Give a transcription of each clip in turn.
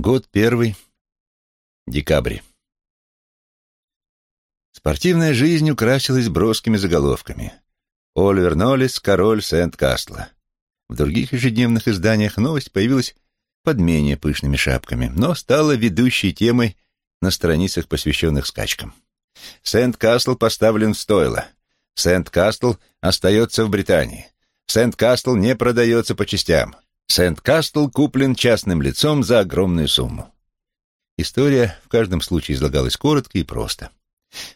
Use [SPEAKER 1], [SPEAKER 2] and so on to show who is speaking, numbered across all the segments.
[SPEAKER 1] Год первый. Декабрь. Спортивная жизнь украсилась броскими заголовками. Оливер Ноллис, король Сент-Кастла. В других ежедневных изданиях новость появилась под менее пышными шапками, но стала ведущей темой на страницах, посвященных скачкам. Сент-Кастл поставлен в стойло. Сент-Кастл остается в Британии. Сент-Кастл не продается по частям. Сент-Кастл куплен частным лицом за огромную сумму. История в каждом случае излагалась коротко и просто.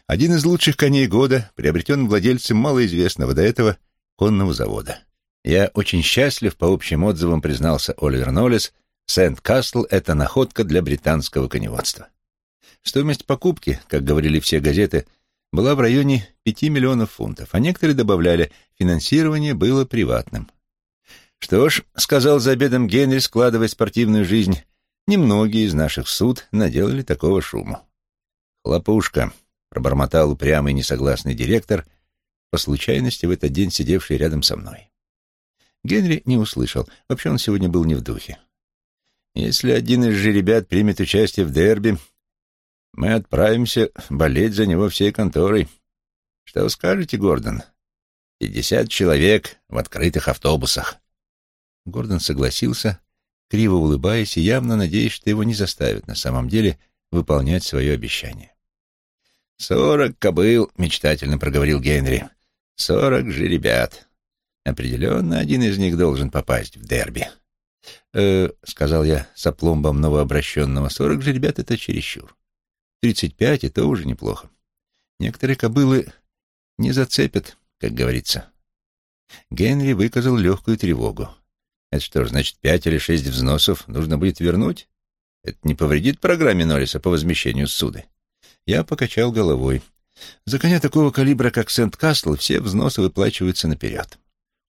[SPEAKER 1] Один из лучших коней года приобретен владельцем малоизвестного до этого конного завода. Я очень счастлив, по общим отзывам признался Оливер Ноллес, Сент-Кастл — это находка для британского коневодства. Стоимость покупки, как говорили все газеты, была в районе 5 миллионов фунтов, а некоторые добавляли, финансирование было приватным. «Что ж», — сказал за обедом Генри, складывая спортивную жизнь, «немногие из наших суд наделали такого шуму». «Хлопушка», — пробормотал упрямый несогласный директор, по случайности в этот день сидевший рядом со мной. Генри не услышал, вообще он сегодня был не в духе. «Если один из жеребят примет участие в дерби, мы отправимся болеть за него всей конторой. Что скажете, Гордон? Пятьдесят человек в открытых автобусах. Гордон согласился, криво улыбаясь и явно надеясь, что его не заставят на самом деле выполнять свое обещание. «Сорок кобыл», — мечтательно проговорил Генри. «Сорок же ребят. Определенно один из них должен попасть в дерби». «Э, — сказал я с опломбом новообращенного, — сорок же ребят — это чересчур. Тридцать пять — и то уже неплохо. Некоторые кобылы не зацепят, как говорится. Генри выказал легкую тревогу. Это что ж, значит, пять или шесть взносов нужно будет вернуть? Это не повредит программе Норриса по возмещению суды? Я покачал головой. За коня такого калибра, как Сент-Кастл, все взносы выплачиваются наперед.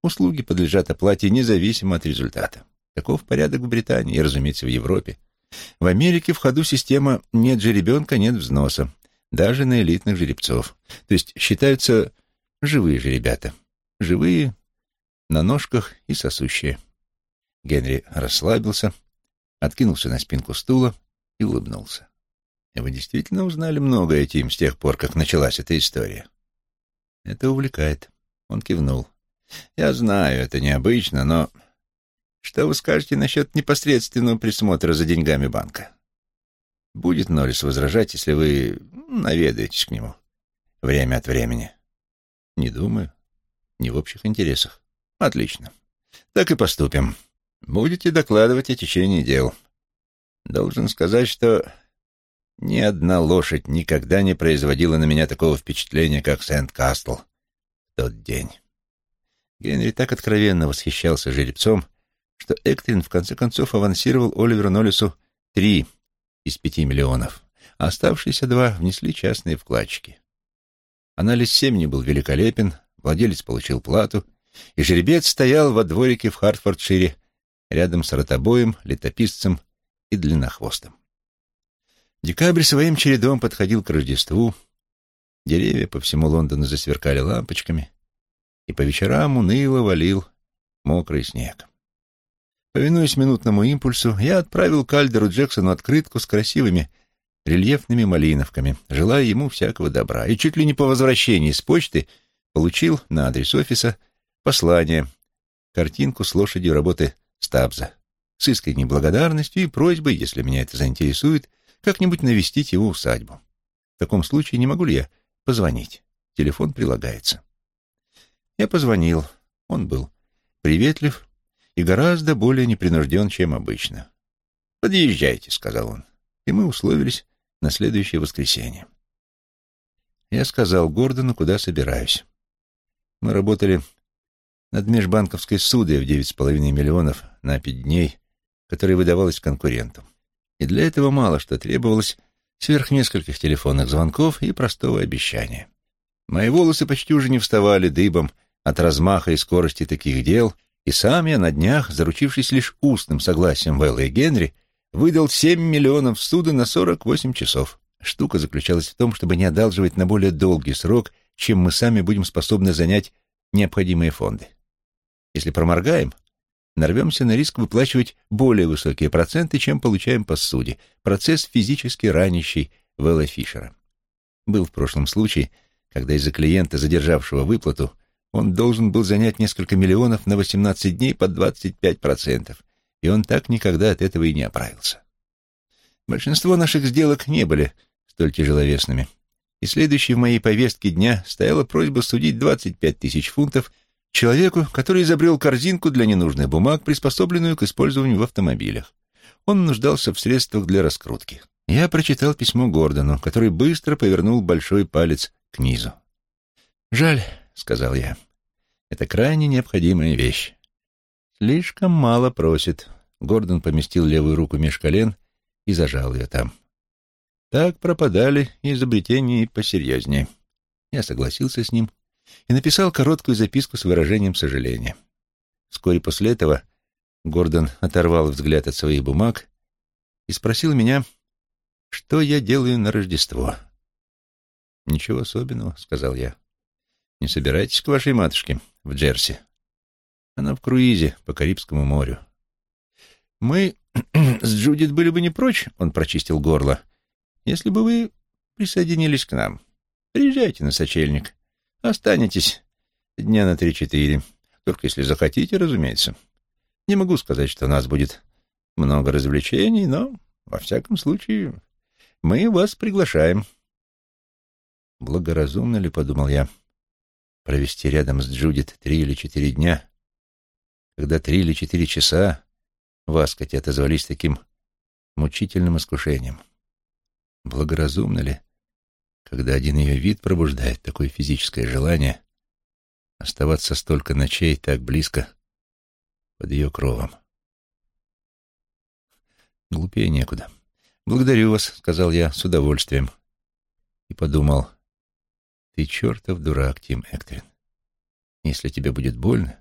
[SPEAKER 1] Услуги подлежат оплате независимо от результата. Таков порядок в Британии и, разумеется, в Европе. В Америке в ходу система «нет жеребенка, нет взноса», даже на элитных жеребцов. То есть считаются живые же ребята. Живые, на ножках и сосущие. Генри расслабился, откинулся на спинку стула и улыбнулся. «Вы действительно узнали много о Тим с тех пор, как началась эта история?» «Это увлекает». Он кивнул. «Я знаю, это необычно, но что вы скажете насчет непосредственного присмотра за деньгами банка? Будет Норрис возражать, если вы наведаетесь к нему время от времени?» «Не думаю. Не в общих интересах». «Отлично. Так и поступим». Будете докладывать о течении дел. Должен сказать, что ни одна лошадь никогда не производила на меня такого впечатления, как Сент-Кастл в тот день. Генри так откровенно восхищался жеребцом, что Эктрин в конце концов авансировал Оливеру Ноллису три из пяти миллионов, а оставшиеся два внесли частные вкладчики. Анализ семени был великолепен, владелец получил плату, и жеребец стоял во дворике в Хартфордшире рядом с ротобоем, летописцем и длиннохвостом. Декабрь своим чередом подходил к Рождеству, деревья по всему Лондону засверкали лампочками, и по вечерам уныло валил мокрый снег. Повинуясь минутному импульсу, я отправил Кальдеру Джексону открытку с красивыми рельефными малиновками, желая ему всякого добра, и чуть ли не по возвращении с почты получил на адрес офиса послание, картинку с лошадью работы Стабза с искренней благодарностью и просьбой, если меня это заинтересует, как-нибудь навестить его усадьбу. В таком случае не могу ли я позвонить? Телефон прилагается. Я позвонил. Он был приветлив и гораздо более непринужден, чем обычно. «Подъезжайте», — сказал он. И мы условились на следующее воскресенье. Я сказал Гордону, куда собираюсь. Мы работали над межбанковской судой в девять с половиной миллионов на пять дней, которая выдавалась конкуренту. И для этого мало что требовалось сверх нескольких телефонных звонков и простого обещания. Мои волосы почти уже не вставали дыбом от размаха и скорости таких дел, и сам я на днях, заручившись лишь устным согласием Вэлла и Генри, выдал семь миллионов суда на сорок восемь часов. Штука заключалась в том, чтобы не одалживать на более долгий срок, чем мы сами будем способны занять необходимые фонды. Если проморгаем, нарвемся на риск выплачивать более высокие проценты, чем получаем по суде. Процесс физически ранящий Вэлла Фишера. Был в прошлом случай, когда из-за клиента, задержавшего выплату, он должен был занять несколько миллионов на 18 дней под 25%, и он так никогда от этого и не оправился. Большинство наших сделок не были столь тяжеловесными, и следующей в моей повестке дня стояла просьба судить 25 тысяч фунтов человеку, который изобрел корзинку для ненужных бумаг, приспособленную к использованию в автомобилях. Он нуждался в средствах для раскрутки. Я прочитал письмо Гордону, который быстро повернул большой палец к низу. «Жаль», — сказал я, — «это крайне необходимая вещь». «Слишком мало просит». Гордон поместил левую руку меж колен и зажал ее там. Так пропадали изобретения посерьезнее. Я согласился с ним и написал короткую записку с выражением сожаления. Вскоре после этого Гордон оторвал взгляд от своих бумаг и спросил меня, что я делаю на Рождество. «Ничего особенного», — сказал я. «Не собирайтесь к вашей матушке в Джерси. Она в круизе по Карибскому морю». «Мы с Джудит были бы не прочь», — он прочистил горло, «если бы вы присоединились к нам. Приезжайте на сочельник. Останетесь дня на три-четыре. Только если захотите, разумеется. Не могу сказать, что у нас будет много развлечений, но, во всяком случае, мы вас приглашаем. Благоразумно ли, подумал я, провести рядом с Джудит три или четыре дня, когда три или четыре часа в Аскоте отозвались таким мучительным искушением? Благоразумно ли, когда один ее вид пробуждает такое физическое желание оставаться столько ночей так близко под ее кровом? Глупее некуда. «Благодарю вас», — сказал я с удовольствием. И подумал, «Ты чертов дурак, Тим Эктрин. Если тебе будет больно,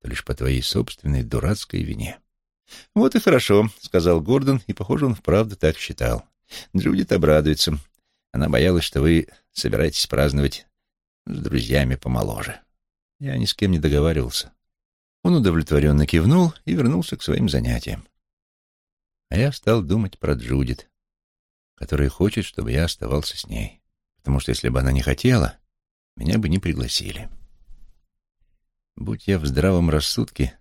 [SPEAKER 1] то лишь по твоей собственной дурацкой вине». «Вот и хорошо», — сказал Гордон, и, похоже, он вправду так считал. «Джудит обрадуется. Она боялась, что вы собираетесь праздновать с друзьями помоложе». Я ни с кем не договаривался. Он удовлетворенно кивнул и вернулся к своим занятиям. А я стал думать про Джудит, которая хочет, чтобы я оставался с ней. Потому что если бы она не хотела, меня бы не пригласили. Будь я в здравом рассудке,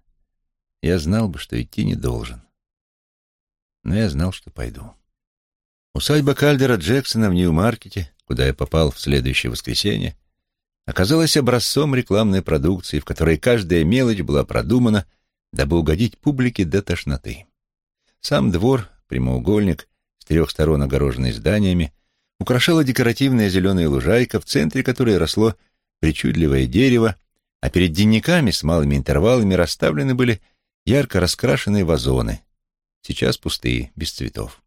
[SPEAKER 1] я знал бы, что идти не должен. Но я знал, что пойду. Усадьба Кальдера Джексона в Нью-Маркете, куда я попал в следующее воскресенье, оказалась образцом рекламной продукции, в которой каждая мелочь была продумана, дабы угодить публике до тошноты. Сам двор, прямоугольник, с трех сторон огороженный зданиями, украшала декоративная зеленая лужайка, в центре которой росло причудливое дерево, а перед денниками с малыми интервалами расставлены были ярко раскрашенные вазоны, сейчас пустые, без цветов.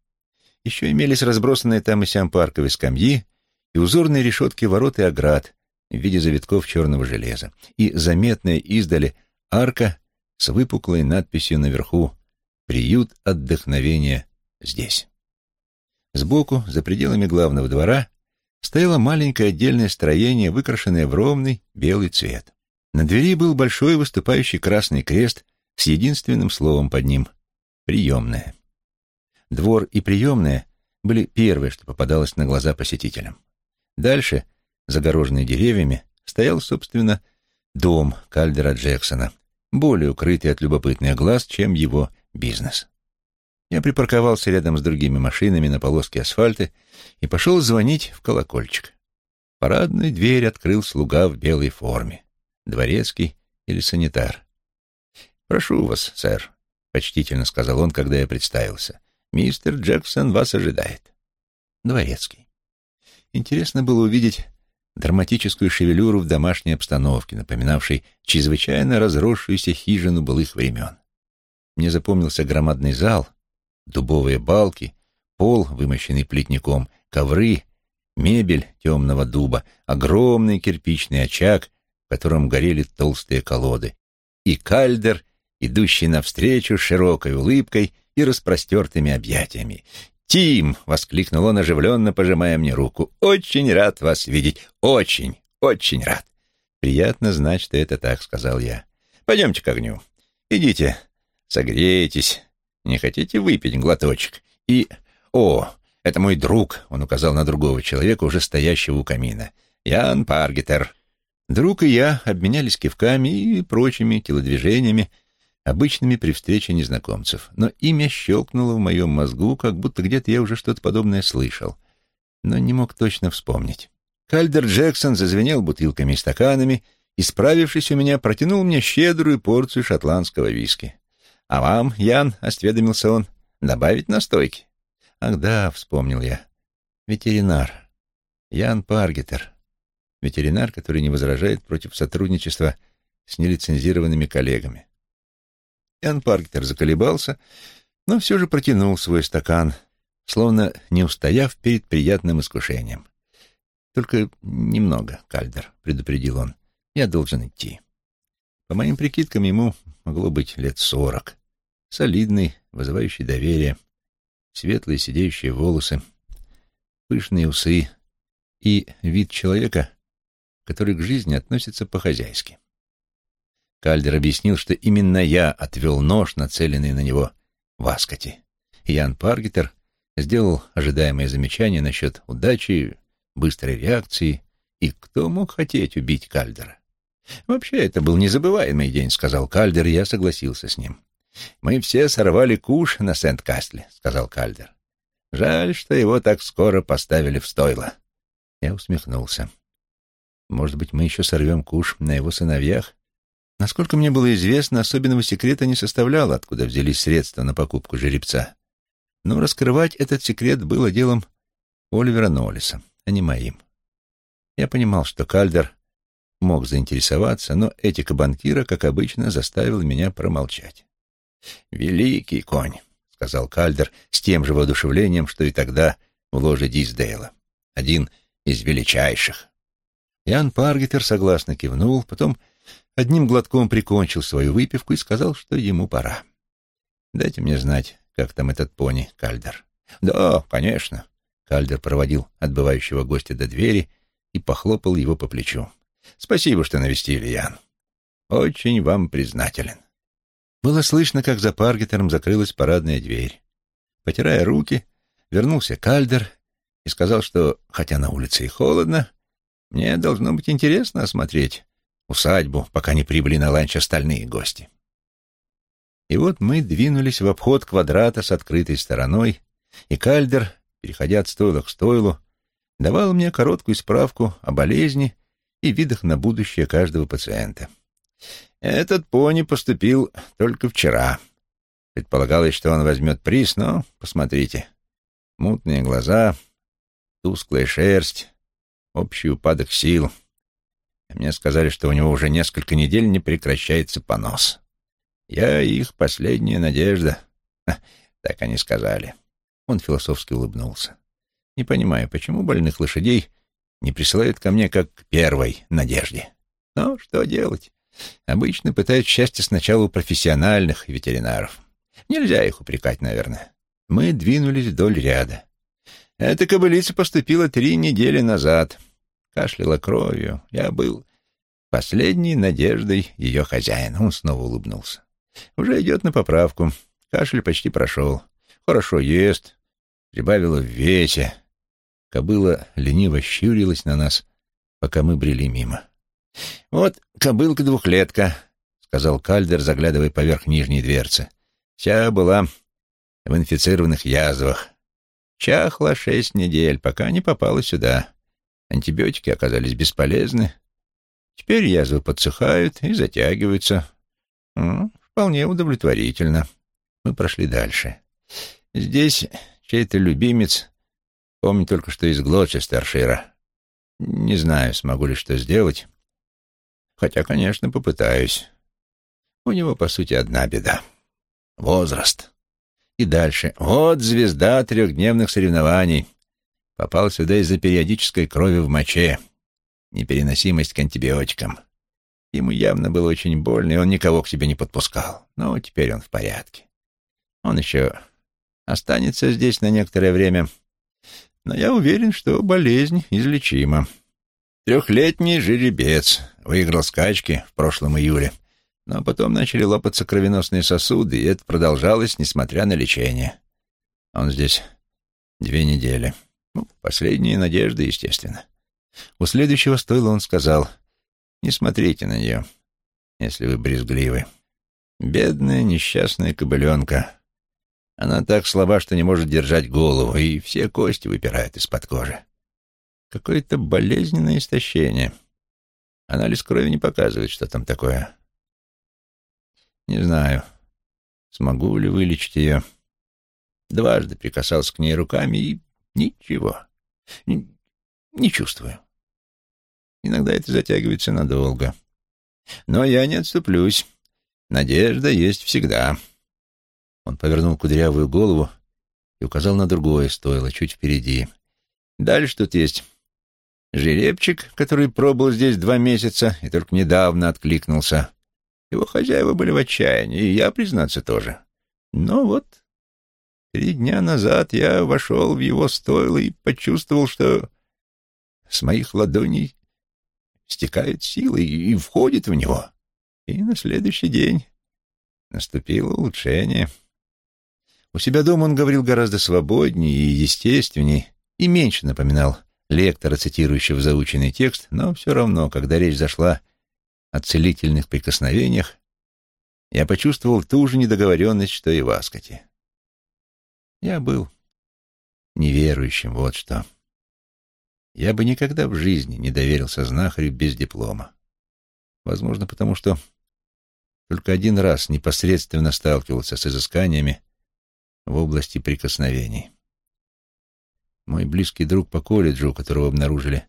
[SPEAKER 1] Еще имелись разбросанные там и сям парковые скамьи и узорные решетки ворот и оград в виде завитков черного железа, и заметная издали арка с выпуклой надписью наверху Приют отдохновения здесь. Сбоку, за пределами главного двора, стояло маленькое отдельное строение, выкрашенное в ровный белый цвет. На двери был большой выступающий красный крест с единственным словом под ним — «приемная». Двор и приемная были первые, что попадалось на глаза посетителям. Дальше, загороженный деревьями, стоял, собственно, дом Кальдера Джексона, более укрытый от любопытных глаз, чем его бизнес. Я припарковался рядом с другими машинами на полоске асфальта и пошел звонить в колокольчик. Парадную дверь открыл слуга в белой форме, дворецкий или санитар. «Прошу вас, сэр», — почтительно сказал он, когда я представился. «Мистер Джексон вас ожидает». Дворецкий. Интересно было увидеть драматическую шевелюру в домашней обстановке, напоминавшей чрезвычайно разросшуюся хижину былых времен. Мне запомнился громадный зал, дубовые балки, пол, вымощенный плитником, ковры, мебель темного дуба, огромный кирпичный очаг, в котором горели толстые колоды, и кальдер, идущий навстречу широкой улыбкой и распростертыми объятиями. «Тим!» — воскликнул он, оживленно пожимая мне руку. «Очень рад вас видеть! Очень, очень рад!» «Приятно знать, что это так», — сказал я. «Пойдемте к огню. Идите, согрейтесь. Не хотите выпить глоточек? И... О, это мой друг, он указал на другого человека, уже стоящего у камина. Ян Паргетер. Друг и я обменялись кивками и прочими телодвижениями, обычными при встрече незнакомцев. Но имя щелкнуло в моем мозгу, как будто где-то я уже что-то подобное слышал, но не мог точно вспомнить. Кальдер Джексон зазвенел бутылками и стаканами и, справившись у меня, протянул мне щедрую порцию шотландского виски. «А вам, Ян, — осведомился он, — добавить настойки?» «Ах да, — вспомнил я, — ветеринар. Ян Паргетер. Ветеринар, который не возражает против сотрудничества с нелицензированными коллегами. Ян Паргетер заколебался, но все же протянул свой стакан, словно не устояв перед приятным искушением. «Только немного, Кальдер», — предупредил он. «Я должен идти». По моим прикидкам, ему могло быть лет сорок. Солидный, вызывающий доверие, светлые сидеющие волосы, пышные усы и вид человека, который к жизни относится по-хозяйски. Кальдер объяснил, что именно я отвел нож, нацеленный на него в Аскоте. Ян Паргетер сделал ожидаемое замечание насчет удачи, быстрой реакции, и кто мог хотеть убить Кальдера. «Вообще, это был незабываемый день», — сказал Кальдер, и я согласился с ним. «Мы все сорвали куш на Сент-Кастле», — сказал Кальдер. «Жаль, что его так скоро поставили в стойло». Я усмехнулся. «Может быть, мы еще сорвем куш на его сыновьях?» Насколько мне было известно, особенного секрета не составляло, откуда взялись средства на покупку жеребца. Но раскрывать этот секрет было делом Оливера Ноллиса, а не моим. Я понимал, что Кальдер мог заинтересоваться, но этика банкира, как обычно, заставила меня промолчать. «Великий конь», — сказал Кальдер с тем же воодушевлением, что и тогда в ложе Диздейла. «Один из величайших». Ян Паргетер согласно кивнул, потом одним глотком прикончил свою выпивку и сказал, что ему пора. «Дайте мне знать, как там этот пони, Кальдер». «Да, конечно». Кальдер проводил отбывающего гостя до двери и похлопал его по плечу. Спасибо, что навестили, Ян. Очень вам признателен. Было слышно, как за Паргетером закрылась парадная дверь. Потирая руки, вернулся Кальдер и сказал, что, хотя на улице и холодно, мне должно быть интересно осмотреть усадьбу, пока не прибыли на ланч остальные гости. И вот мы двинулись в обход квадрата с открытой стороной, и Кальдер, переходя от стойла к стойлу, давал мне короткую справку о болезни и видах на будущее каждого пациента. Этот пони поступил только вчера. Предполагалось, что он возьмет приз, но, посмотрите, мутные глаза, тусклая шерсть, общий упадок сил. Мне сказали, что у него уже несколько недель не прекращается понос. Я их последняя надежда. Так они сказали. Он философски улыбнулся. Не понимаю, почему больных лошадей не присылают ко мне как к первой надежде. Но что делать? Обычно пытают счастье сначала у профессиональных ветеринаров. Нельзя их упрекать, наверное. Мы двинулись вдоль ряда. Эта кобылица поступила три недели назад. Кашляла кровью. Я был последней надеждой ее хозяина. Он снова улыбнулся. Уже идет на поправку. Кашель почти прошел. Хорошо ест. Прибавила в весе. Кобыла лениво щурилась на нас, пока мы брели мимо. «Вот кобылка-двухлетка», — сказал Кальдер, заглядывая поверх нижней дверцы. «Вся была в инфицированных язвах. Чахла шесть недель, пока не попала сюда. Антибиотики оказались бесполезны. Теперь язвы подсыхают и затягиваются. Ну, вполне удовлетворительно. Мы прошли дальше. Здесь чей-то любимец Помню только, что из Глочестершира. Не знаю, смогу ли что сделать. Хотя, конечно, попытаюсь. У него, по сути, одна беда. Возраст. И дальше. Вот звезда трехдневных соревнований. Попал сюда из-за периодической крови в моче. Непереносимость к антибиотикам. Ему явно было очень больно, и он никого к себе не подпускал. Но теперь он в порядке. Он еще останется здесь на некоторое время — но я уверен, что болезнь излечима. Трехлетний жеребец выиграл скачки в прошлом июле Но потом начали лопаться кровеносные сосуды, и это продолжалось, несмотря на лечение. Он здесь две недели. Ну, последние надежды, естественно. У следующего стойла он сказал, «Не смотрите на нее, если вы брезгливы. Бедная несчастная кобыленка. Она так слаба, что не может держать голову, и все кости выпирают из-под кожи. Какое-то болезненное истощение. Анализ крови не показывает, что там такое. Не знаю, смогу ли вылечить ее. Дважды прикасался к ней руками и ничего. Не, чувствую. Иногда это затягивается надолго. Но я не отступлюсь. Надежда есть всегда. Он повернул кудрявую голову и указал на другое стойло, чуть впереди. Дальше тут есть жеребчик, который пробыл здесь два месяца и только недавно откликнулся. Его хозяева были в отчаянии, и я, признаться, тоже. Но вот три дня назад я вошел в его стойло и почувствовал, что с моих ладоней стекает сила и входит в него. И на следующий день наступило улучшение. У себя дома он говорил гораздо свободнее и естественней, и меньше напоминал лектора, цитирующего заученный текст, но все равно, когда речь зашла о целительных прикосновениях, я почувствовал ту же недоговоренность, что и в Аскоте. Я был неверующим, вот что. Я бы никогда в жизни не доверился знахарю без диплома. Возможно, потому что только один раз непосредственно сталкивался с изысканиями в области прикосновений. Мой близкий друг по колледжу, у которого обнаружили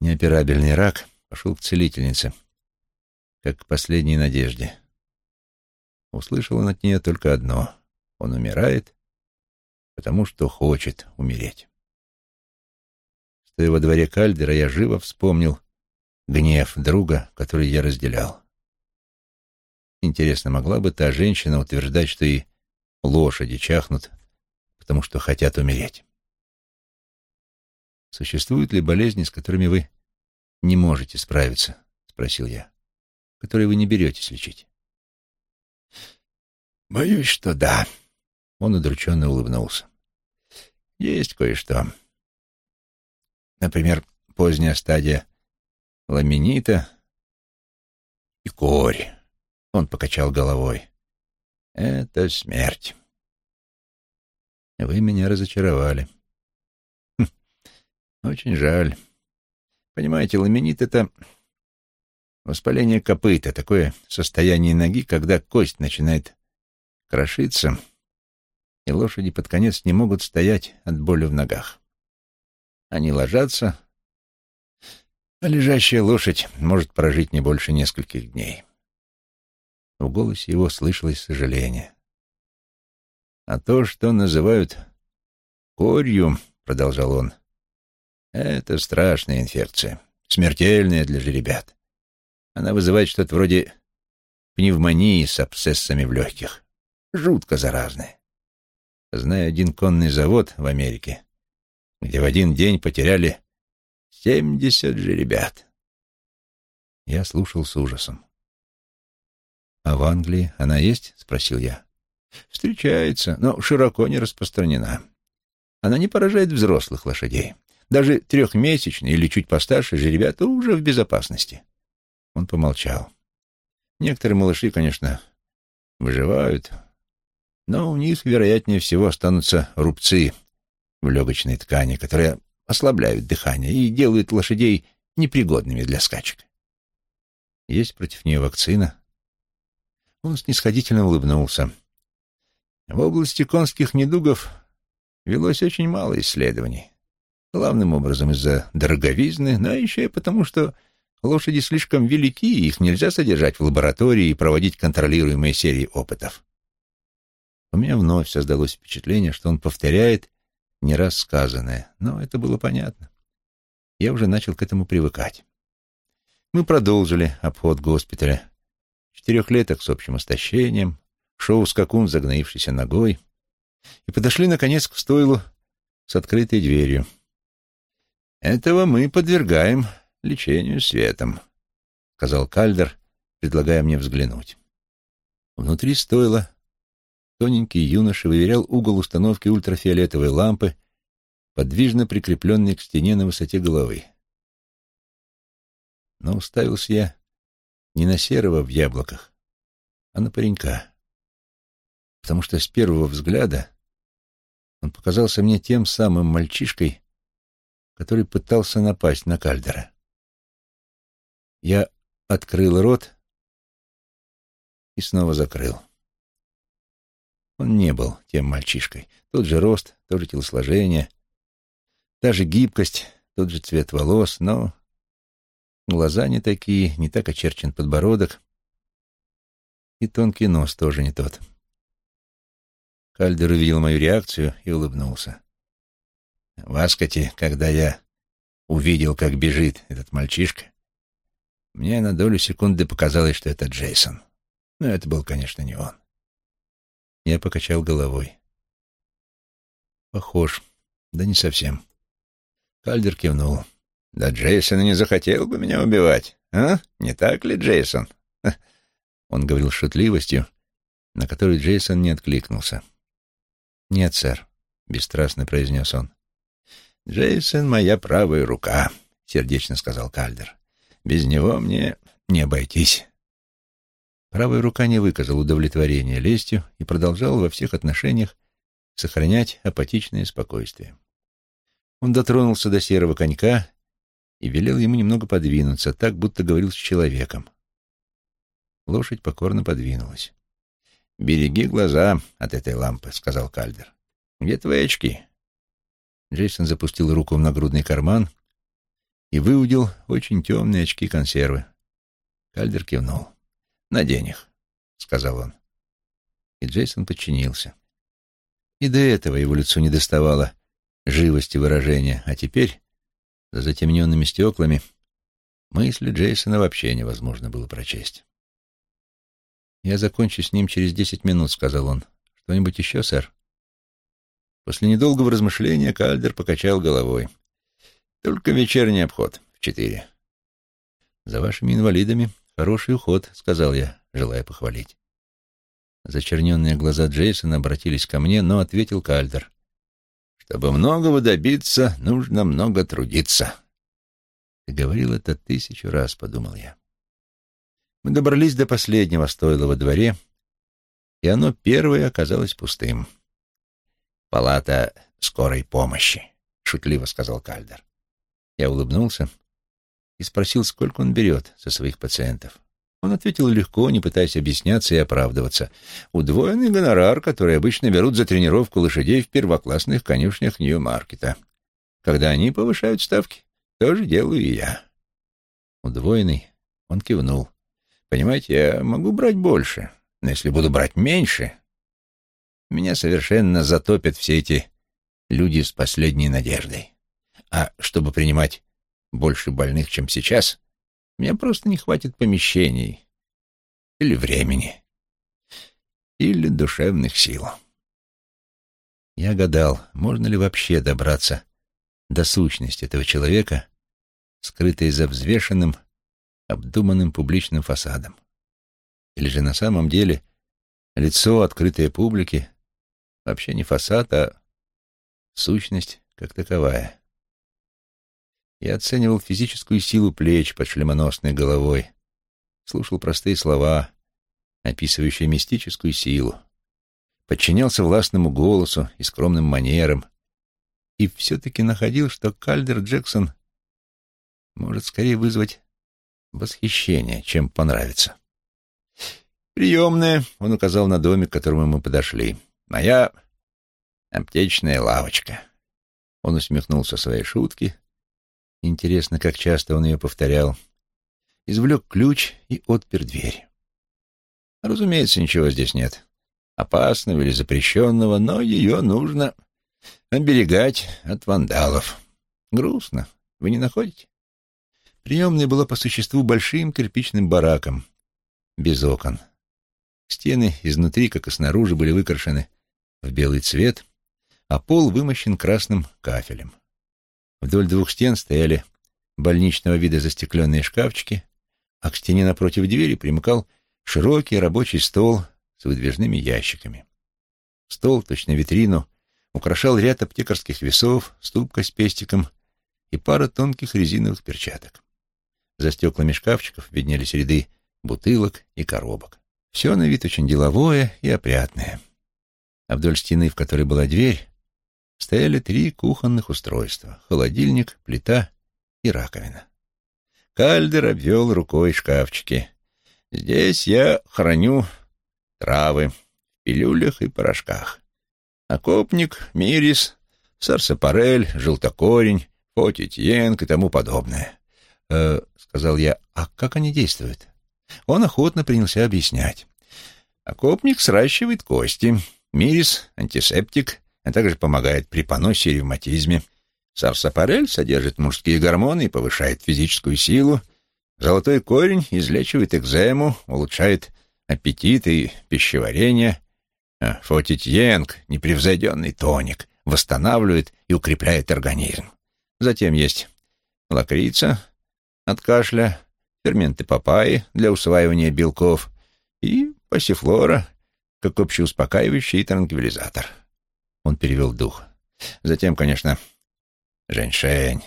[SPEAKER 1] неоперабельный рак, пошел к целительнице, как к последней надежде. Услышал он от нее только одно — он умирает, потому что хочет умереть. Стоя во дворе Кальдера, я живо вспомнил гнев друга, который я разделял. Интересно, могла бы та женщина утверждать, что и лошади чахнут, потому что хотят умереть? «Существуют ли болезни, с которыми вы не можете справиться?» — спросил я. «Которые вы не беретесь лечить?» «Боюсь, что да». Он удрученно улыбнулся. «Есть кое-что. Например, поздняя стадия ламинита и корь. Он покачал головой. Это смерть. Вы меня разочаровали. Хм, очень жаль. Понимаете, ламинит — это воспаление копыта, такое состояние ноги, когда кость начинает крошиться, и лошади под конец не могут стоять от боли в ногах. Они ложатся, а лежащая лошадь может прожить не больше нескольких дней. В голосе его слышалось сожаление. А то, что называют корью, — продолжал он, — это страшная инфекция, смертельная для жеребят. Она вызывает что-то вроде пневмонии с абсцессами в легких. Жутко заразная. Знаю один конный завод в Америке, где в один день потеряли семьдесят жеребят. Я слушал с ужасом. «А в Англии она есть?» — спросил я. «Встречается, но широко не распространена. Она не поражает взрослых лошадей. Даже трехмесячные или чуть постарше жеребята уже в безопасности». Он помолчал. «Некоторые малыши, конечно, выживают, но у них, вероятнее всего, останутся рубцы в легочной ткани, которые ослабляют дыхание и делают лошадей непригодными для скачек. Есть против нее вакцина. Он снисходительно улыбнулся. В области конских недугов велось очень мало исследований. Главным образом из-за дороговизны, но еще и потому, что лошади слишком велики, их нельзя содержать в лаборатории и проводить контролируемые серии опытов. У меня вновь создалось впечатление, что он повторяет не раз сказанное, но это было понятно. Я уже начал к этому привыкать. Мы продолжили обход госпиталя. Четырехлеток с общим истощением, шоу-скакун, загноившийся ногой, и подошли, наконец, к стойлу с открытой дверью. «Этого мы подвергаем лечению светом», — сказал Кальдер, предлагая мне взглянуть. Внутри стойла тоненький юноша выверял угол установки ультрафиолетовой лампы, подвижно прикрепленной к стене на высоте головы. Но уставился я не на серого в яблоках, а на паренька, потому что с первого взгляда он показался мне тем самым мальчишкой, который пытался напасть на Кальдера. Я открыл рот и снова закрыл. Он не был тем мальчишкой. Тот же рост, то же телосложение, та же гибкость, тот же цвет волос, но глаза не такие, не так очерчен подбородок, и тонкий нос тоже не тот. Кальдер увидел мою реакцию и улыбнулся. В Аскоте, когда я увидел, как бежит этот мальчишка, мне на долю секунды показалось, что это Джейсон. Но это был, конечно, не он. Я покачал головой. Похож. Да не совсем. Кальдер кивнул. Да Джейсон не захотел бы меня убивать, а? Не так ли, Джейсон? Он говорил шутливостью, на которую Джейсон не откликнулся. «Нет, сэр», — бесстрастно произнес он. «Джейсон — моя правая рука», — сердечно сказал Кальдер. «Без него мне не обойтись». Правая рука не выказал удовлетворения лестью и продолжал во всех отношениях сохранять апатичное спокойствие. Он дотронулся до серого конька и велел ему немного подвинуться, так, будто говорил с человеком. Лошадь покорно подвинулась. «Береги глаза от этой лампы», — сказал Кальдер. «Где твои очки?» Джейсон запустил руку в нагрудный карман и выудил очень темные очки консервы. Кальдер кивнул. «Надень их», — сказал он. И Джейсон подчинился. И до этого его лицо не доставало живости выражения, а теперь, за затемненными стеклами, мысли Джейсона вообще невозможно было прочесть. «Я закончу с ним через десять минут», — сказал он. «Что-нибудь еще, сэр?» После недолгого размышления Кальдер покачал головой. «Только вечерний обход в четыре». «За вашими инвалидами хороший уход», — сказал я, желая похвалить. Зачерненные глаза Джейсона обратились ко мне, но ответил Кальдер. «Чтобы многого добиться, нужно много трудиться». «Ты говорил это тысячу раз», — подумал я. Мы добрались до последнего стойла во дворе, и оно первое оказалось пустым. «Палата скорой помощи», — шутливо сказал Кальдер. Я улыбнулся и спросил, сколько он берет со своих пациентов. Он ответил легко, не пытаясь объясняться и оправдываться. Удвоенный гонорар, который обычно берут за тренировку лошадей в первоклассных конюшнях Нью-Маркета. Когда они повышают ставки, то же делаю и я. Удвоенный, он кивнул. Понимаете, я могу брать больше, но если буду брать меньше, меня совершенно затопят все эти люди с последней надеждой. А чтобы принимать больше больных, чем сейчас, мне просто не хватит помещений или времени, или душевных сил. Я гадал, можно ли вообще добраться до сущности этого человека, скрытой за взвешенным, обдуманным публичным фасадом. Или же на самом деле лицо, открытое публике, Вообще не фасад, а сущность как таковая. Я оценивал физическую силу плеч под шлемоносной головой, слушал простые слова, описывающие мистическую силу, подчинялся властному голосу и скромным манерам, и все-таки находил, что Кальдер Джексон может скорее вызвать восхищение, чем понравиться. «Приемная», — он указал на домик, к которому мы подошли. Моя аптечная лавочка. Он усмехнулся своей шутки. Интересно, как часто он ее повторял. Извлек ключ и отпер дверь. Разумеется, ничего здесь нет опасного или запрещенного, но ее нужно оберегать от вандалов. Грустно, вы не находите? Приемная была по существу большим кирпичным бараком, без окон. Стены изнутри, как и снаружи, были выкрашены в белый цвет, а пол вымощен красным кафелем. Вдоль двух стен стояли больничного вида застекленные шкафчики, а к стене напротив двери примыкал широкий рабочий стол с выдвижными ящиками. Стол, точно витрину, украшал ряд аптекарских весов, ступка с пестиком и пара тонких резиновых перчаток. За стеклами шкафчиков виднелись ряды бутылок и коробок. Все на вид очень деловое и опрятное. А вдоль стены, в которой была дверь, стояли три кухонных устройства — холодильник, плита и раковина. Кальдер обвел рукой шкафчики. «Здесь я храню травы в пилюлях и порошках. Окопник, мирис, сарсапарель, желтокорень, фотитьенг и тому подобное. «Э, — сказал я, — а как они действуют? Он охотно принялся объяснять. Окопник сращивает кости, мирис — антисептик, а также помогает при поносе и ревматизме. Сарсапарель содержит мужские гормоны и повышает физическую силу. Золотой корень излечивает экзему, улучшает аппетит и пищеварение. А Фотитьенг — непревзойденный тоник, восстанавливает и укрепляет организм. Затем есть лакрица от кашля, ферменты папайи для усваивания белков и пассифлора как общеуспокаивающий и транквилизатор. Он перевел дух. Затем, конечно, женьшень.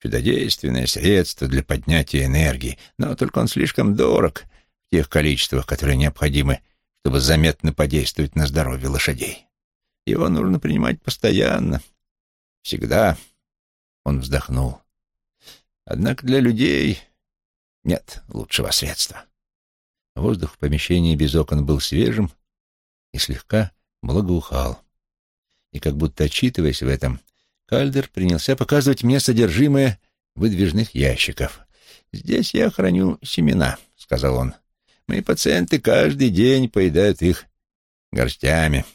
[SPEAKER 1] Чудодейственное средство для поднятия энергии, но только он слишком дорог в тех количествах, которые необходимы, чтобы заметно подействовать на здоровье лошадей. Его нужно принимать постоянно, всегда. Он вздохнул. Однако для людей нет лучшего средства. Воздух в помещении без окон был свежим и слегка благоухал. И как будто отчитываясь в этом, Кальдер принялся показывать мне содержимое выдвижных ящиков. «Здесь я храню семена», — сказал он. «Мои пациенты каждый день поедают их горстями».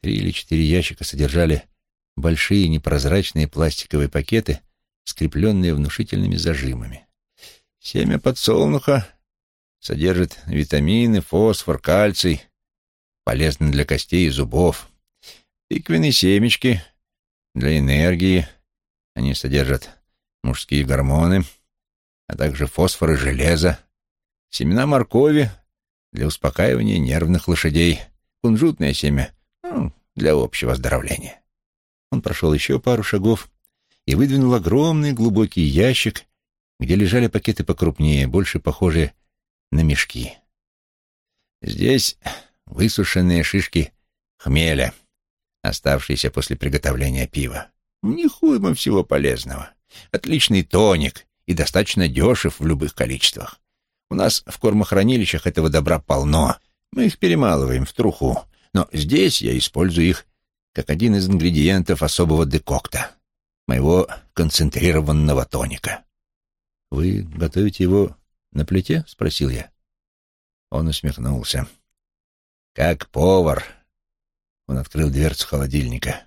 [SPEAKER 1] Три или четыре ящика содержали большие непрозрачные пластиковые пакеты, скрепленные внушительными зажимами. Семя подсолнуха содержит витамины, фосфор, кальций, полезны для костей и зубов. Тыквенные семечки для энергии, они содержат мужские гормоны, а также фосфор и железо. Семена моркови для успокаивания нервных лошадей, кунжутное семя ну, для общего оздоровления. Он прошел еще пару шагов и выдвинул огромный глубокий ящик, где лежали пакеты покрупнее, больше похожие на мешки. Здесь высушенные шишки хмеля, оставшиеся после приготовления пива. Нихуемо всего полезного. Отличный тоник и достаточно дешев в любых количествах. У нас в кормохранилищах этого добра полно. Мы их перемалываем в труху. Но здесь я использую их как один из ингредиентов особого декокта, моего концентрированного тоника. «Вы готовите его на плите?» — спросил я. Он усмехнулся. «Как повар». Он открыл дверцу холодильника.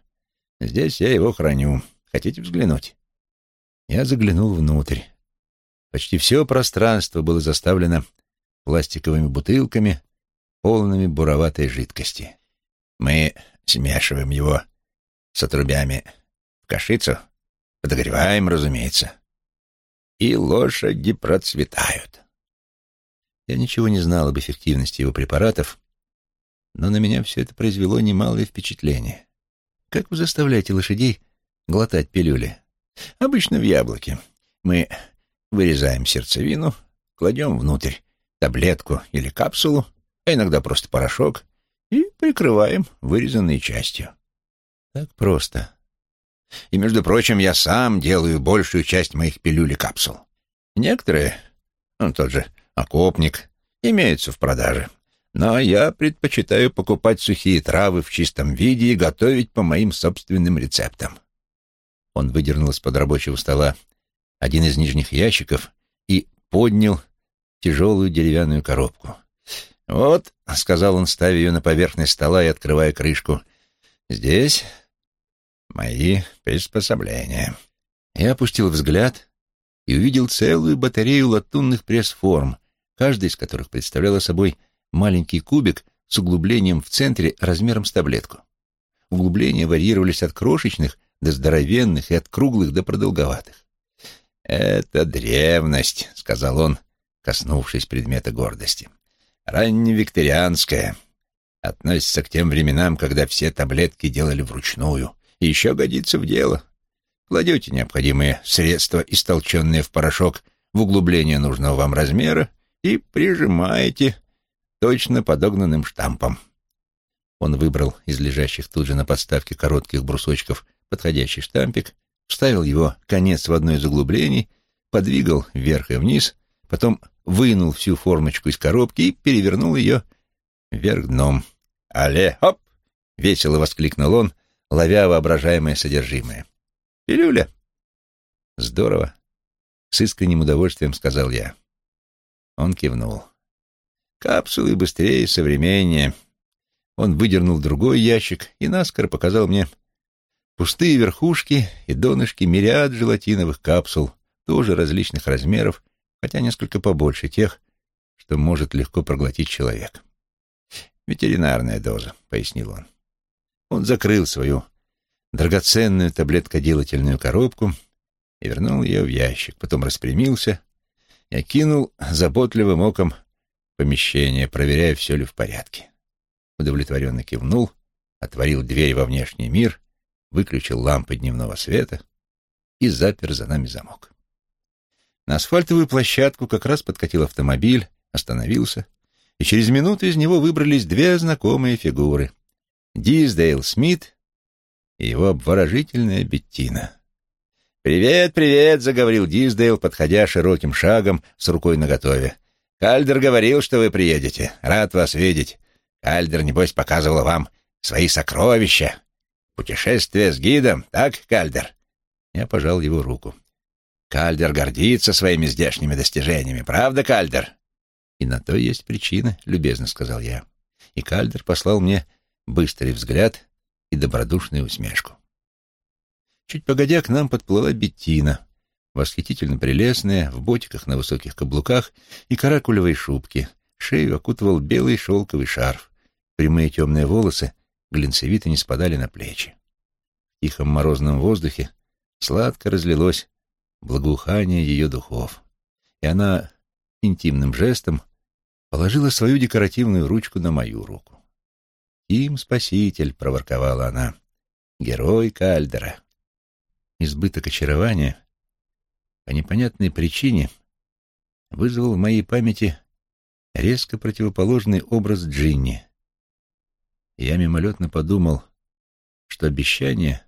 [SPEAKER 1] «Здесь я его храню. Хотите взглянуть?» Я заглянул внутрь. Почти все пространство было заставлено пластиковыми бутылками, полными буроватой жидкости. Мы смешиваем его с отрубями в кашицу, подогреваем, разумеется, и лошади процветают. Я ничего не знал об эффективности его препаратов, но на меня все это произвело немалое впечатление. Как вы заставляете лошадей глотать пилюли? Обычно в яблоке. Мы вырезаем сердцевину, кладем внутрь таблетку или капсулу, а иногда просто порошок, и прикрываем вырезанной частью. Так просто. И, между прочим, я сам делаю большую часть моих пилюль и капсул. Некоторые, ну, тот же окопник, имеются в продаже. Но я предпочитаю покупать сухие травы в чистом виде и готовить по моим собственным рецептам. Он выдернул из-под рабочего стола один из нижних ящиков и поднял тяжелую деревянную коробку. «Вот», — сказал он, ставя ее на поверхность стола и открывая крышку, — «здесь мои приспособления». Я опустил взгляд и увидел целую батарею латунных пресс-форм, каждая из которых представляла собой маленький кубик с углублением в центре размером с таблетку. Углубления варьировались от крошечных до здоровенных и от круглых до продолговатых. «Это древность», — сказал он, коснувшись предмета гордости. «Ранневикторианская. Относится к тем временам, когда все таблетки делали вручную. И еще годится в дело. Кладете необходимые средства, истолченные в порошок, в углубление нужного вам размера и прижимаете точно подогнанным штампом. Он выбрал из лежащих тут же на подставке коротких брусочков подходящий штампик, вставил его конец в одно из углублений, подвигал вверх и вниз, потом вынул всю формочку из коробки и перевернул ее вверх дном. «Але, хоп!» — весело воскликнул он, ловя воображаемое содержимое. «Пилюля!» «Здорово!» — с искренним удовольствием сказал я. Он кивнул. «Капсулы быстрее, современнее». Он выдернул другой ящик и наскоро показал мне пустые верхушки и донышки мириад желатиновых капсул, тоже различных размеров, хотя несколько побольше тех, что может легко проглотить человек. «Ветеринарная доза», — пояснил он. Он закрыл свою драгоценную таблеткоделательную коробку и вернул ее в ящик, потом распрямился и окинул заботливым оком помещение, проверяя, все ли в порядке. Удовлетворенно кивнул, отворил дверь во внешний мир, выключил лампы дневного света и запер за нами замок. На асфальтовую площадку как раз подкатил автомобиль, остановился, и через минуту из него выбрались две знакомые фигуры — Диздейл Смит и его обворожительная Беттина. «Привет, привет!» — заговорил Диздейл, подходя широким шагом с рукой наготове. «Кальдер говорил, что вы приедете. Рад вас видеть. Кальдер, небось, показывал вам свои сокровища. Путешествие с гидом, так, Кальдер?» Я пожал его руку. «Кальдер гордится своими здешними достижениями, правда, Кальдер?» «И на то есть причина», — любезно сказал я. И Кальдер послал мне быстрый взгляд и добродушную усмешку. Чуть погодя к нам подплыла Беттина, восхитительно прелестная, в ботиках на высоких каблуках и каракулевой шубке. Шею окутывал белый шелковый шарф. Прямые темные волосы глинцевито не спадали на плечи. В тихом морозном воздухе сладко разлилось благоухание ее духов, и она интимным жестом положила свою декоративную ручку на мою руку. «Им спаситель», — проворковала она, — «герой Кальдера». Избыток очарования по непонятной причине вызвал в моей памяти резко противоположный образ Джинни. Я мимолетно подумал, что обещание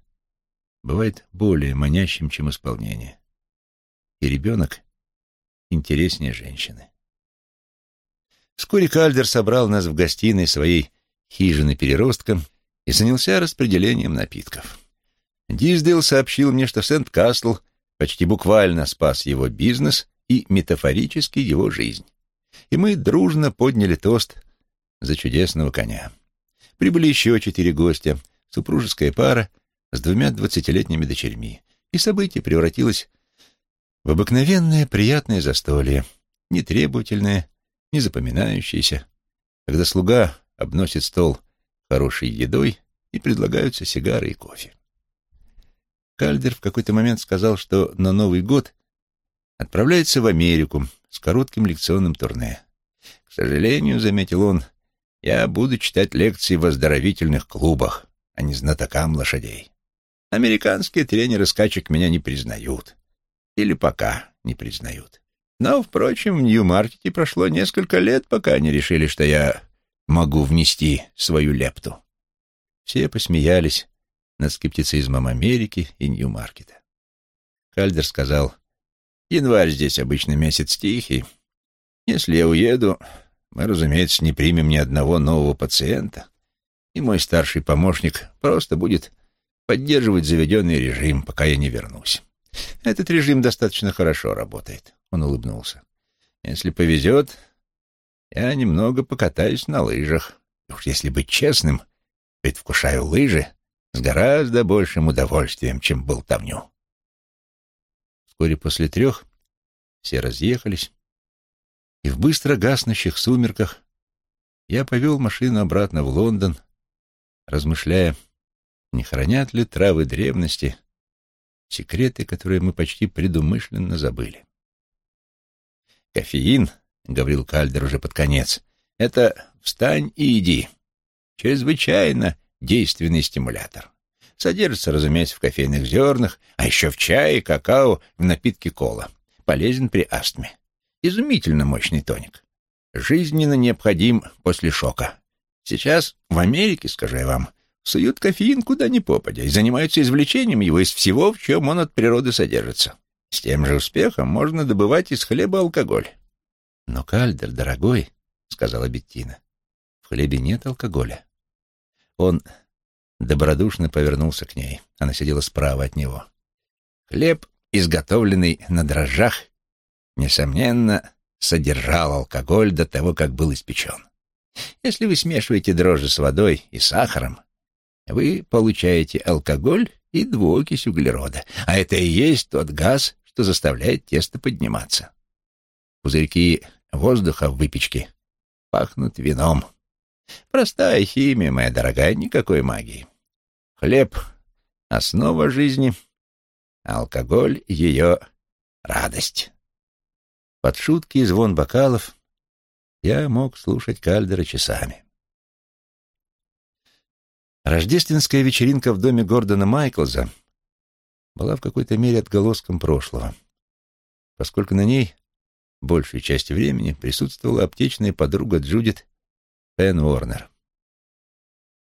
[SPEAKER 1] бывает более манящим, чем исполнение. И ребенок интереснее женщины. Вскоре Кальдер собрал нас в гостиной своей хижины переростком и занялся распределением напитков. Диздейл сообщил мне, что Сент-Кастл почти буквально спас его бизнес и метафорически его жизнь. И мы дружно подняли тост за чудесного коня. Прибыли еще четыре гостя, супружеская пара с двумя двадцатилетними дочерьми, и событие превратилось в обыкновенное приятное застолье, нетребовательное, не запоминающееся, когда слуга обносит стол хорошей едой и предлагаются сигары и кофе. Кальдер в какой-то момент сказал, что на Новый год отправляется в Америку с коротким лекционным турне. К сожалению, заметил он, я буду читать лекции в оздоровительных клубах, а не знатокам лошадей. Американские тренеры скачек меня не признают. Или пока не признают. Но, впрочем, в Нью-Маркете прошло несколько лет, пока они решили, что я могу внести свою лепту. Все посмеялись, над скептицизмом Америки и Нью-Маркета. Кальдер сказал, «Январь здесь обычно месяц тихий. Если я уеду, мы, разумеется, не примем ни одного нового пациента, и мой старший помощник просто будет поддерживать заведенный режим, пока я не вернусь. Этот режим достаточно хорошо работает», — он улыбнулся. «Если повезет, я немного покатаюсь на лыжах. уж если быть честным, предвкушаю лыжи с гораздо большим удовольствием, чем болтовню. Вскоре после трех все разъехались, и в быстро гаснущих сумерках я повел машину обратно в Лондон, размышляя, не хранят ли травы древности секреты, которые мы почти предумышленно забыли. Кофеин, — говорил Кальдер уже под конец, — это «встань и иди». Чрезвычайно действенный стимулятор. Содержится, разумеется, в кофейных зернах, а еще в чае, какао, в напитке кола. Полезен при астме. Изумительно мощный тоник. Жизненно необходим после шока. Сейчас в Америке, скажу я вам, суют кофеин куда ни попадя и занимаются извлечением его из всего, в чем он от природы содержится. С тем же успехом можно добывать из хлеба алкоголь. «Но кальдер, дорогой», — сказала Беттина, — «в хлебе нет алкоголя». Он добродушно повернулся к ней. Она сидела справа от него. Хлеб, изготовленный на дрожжах, несомненно, содержал алкоголь до того, как был испечен. Если вы смешиваете дрожжи с водой и сахаром, вы получаете алкоголь и двуокись углерода, а это и есть тот газ, что заставляет тесто подниматься. Пузырьки воздуха в выпечке пахнут вином. Простая химия, моя дорогая, никакой магии. Хлеб — основа жизни, а алкоголь — ее радость. Под шутки и звон бокалов я мог слушать Кальдера часами. Рождественская вечеринка в доме Гордона Майклза была в какой-то мере отголоском прошлого, поскольку на ней большую часть времени присутствовала аптечная подруга Джудит Пен Уорнер.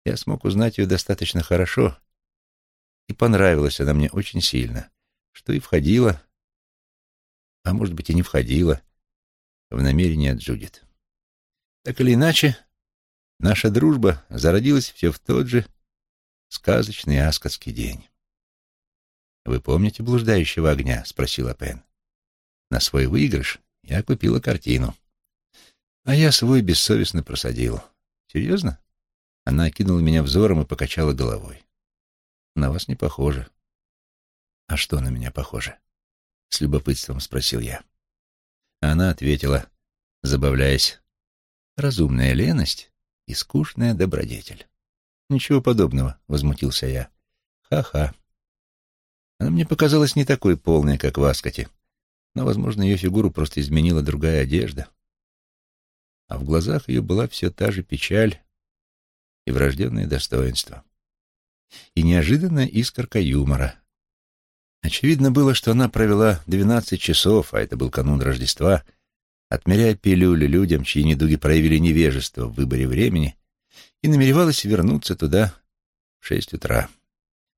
[SPEAKER 1] Я смог узнать ее достаточно хорошо, и понравилась она мне очень сильно, что и входило, а может быть и не входило, в намерение Джудит. Так или иначе, наша дружба зародилась все в тот же сказочный аскотский день. «Вы помните блуждающего огня?» — спросила Пен. «На свой выигрыш я купила картину. А я свой бессовестно просадил. Серьезно?» Она окинула меня взором и покачала головой. «На вас не похоже». «А что на меня похоже?» — с любопытством спросил я. Она ответила, забавляясь, «Разумная леность и скучная добродетель». «Ничего подобного», — возмутился я. «Ха-ха». Она мне показалась не такой полной, как в Аскоте, но, возможно, ее фигуру просто изменила другая одежда. А в глазах ее была все та же печаль, и врожденное достоинство. И неожиданная искорка юмора. Очевидно было, что она провела двенадцать часов, а это был канун Рождества, отмеряя пилюли людям, чьи недуги проявили невежество в выборе времени, и намеревалась вернуться туда в шесть утра.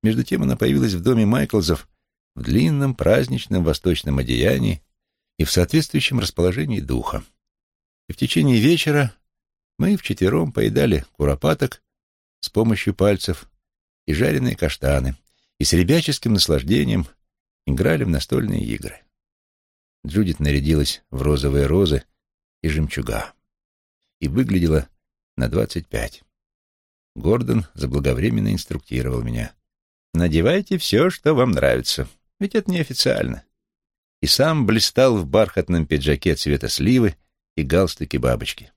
[SPEAKER 1] Между тем она появилась в доме Майклзов в длинном праздничном восточном одеянии и в соответствующем расположении духа. И в течение вечера мы вчетвером поедали куропаток с помощью пальцев и жареные каштаны, и с ребяческим наслаждением играли в настольные игры. Джудит нарядилась в розовые розы и жемчуга и выглядела на двадцать пять. Гордон заблаговременно инструктировал меня. «Надевайте все, что вам нравится, ведь это неофициально». И сам блистал в бархатном пиджаке цвета сливы и галстуке бабочки.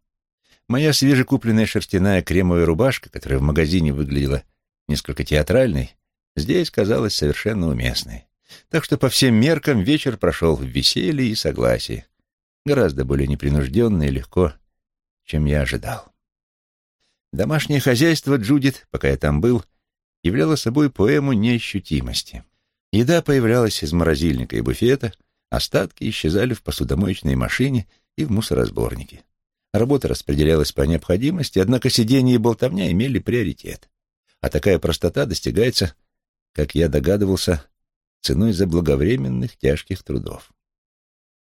[SPEAKER 1] Моя свежекупленная шерстяная кремовая рубашка, которая в магазине выглядела несколько театральной, здесь казалась совершенно уместной. Так что по всем меркам вечер прошел в веселье и согласии, гораздо более непринужденно и легко, чем я ожидал. Домашнее хозяйство Джудит, пока я там был, являло собой поэму неощутимости. Еда появлялась из морозильника и буфета, остатки исчезали в посудомоечной машине и в мусоросборнике. Работа распределялась по необходимости, однако сидение и болтовня имели приоритет. А такая простота достигается, как я догадывался, ценой заблаговременных тяжких трудов.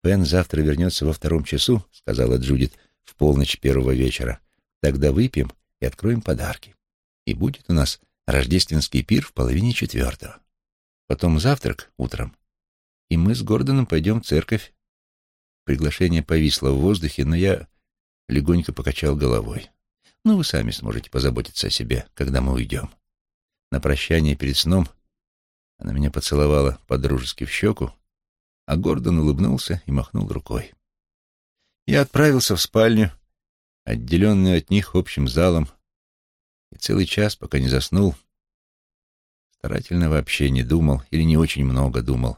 [SPEAKER 1] «Пен завтра вернется во втором часу», — сказала Джудит в полночь первого вечера. «Тогда выпьем и откроем подарки. И будет у нас рождественский пир в половине четвертого. Потом завтрак утром, и мы с Гордоном пойдем в церковь. Приглашение повисло в воздухе, но я легонько покачал головой. «Ну, вы сами сможете позаботиться о себе, когда мы уйдем». На прощание перед сном она меня поцеловала по-дружески в щеку, а Гордон улыбнулся и махнул рукой. Я отправился в спальню, отделенную от них общим залом, и целый час, пока не заснул, старательно вообще не думал или не очень много думал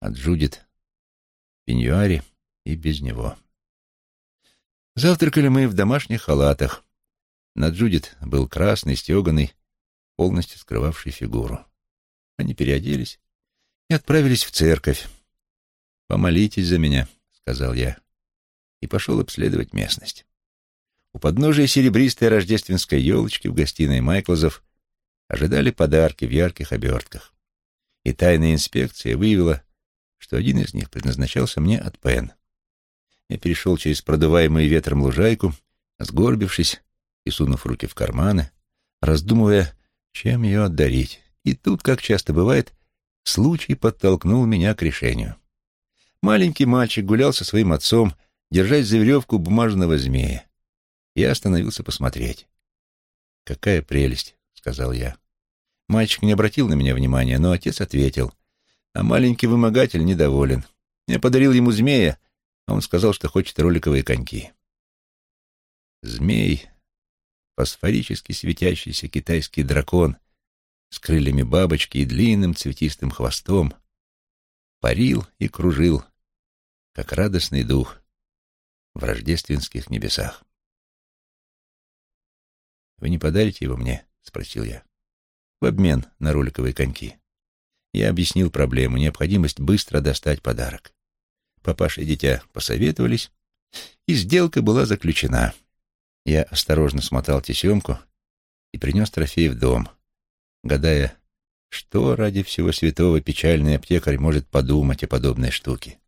[SPEAKER 1] о Джудит, Пеньюаре и без него. Завтракали мы в домашних халатах. На Джудит был красный, стеганый, полностью скрывавший фигуру. Они переоделись и отправились в церковь. «Помолитесь за меня», — сказал я, и пошел обследовать местность. У подножия серебристой рождественской елочки в гостиной Майклзов ожидали подарки в ярких обертках. И тайная инспекция выявила, что один из них предназначался мне от Пен. Я перешел через продуваемую ветром лужайку, сгорбившись и сунув руки в карманы, раздумывая, чем ее отдарить. И тут, как часто бывает, случай подтолкнул меня к решению. Маленький мальчик гулял со своим отцом, держась за веревку бумажного змея. Я остановился посмотреть. «Какая прелесть!» — сказал я. Мальчик не обратил на меня внимания, но отец ответил. А маленький вымогатель недоволен. Я подарил ему змея, а он сказал, что хочет роликовые коньки. Змей, фосфорически светящийся китайский дракон с крыльями бабочки и длинным цветистым хвостом, парил и кружил, как радостный дух в рождественских небесах. «Вы не подарите его мне?» — спросил я. «В обмен на роликовые коньки». Я объяснил проблему, необходимость быстро достать подарок. Папаша и дитя посоветовались, и сделка была заключена. Я осторожно смотал тесемку и принес трофей в дом, гадая, что ради всего святого печальный аптекарь может подумать о подобной штуке.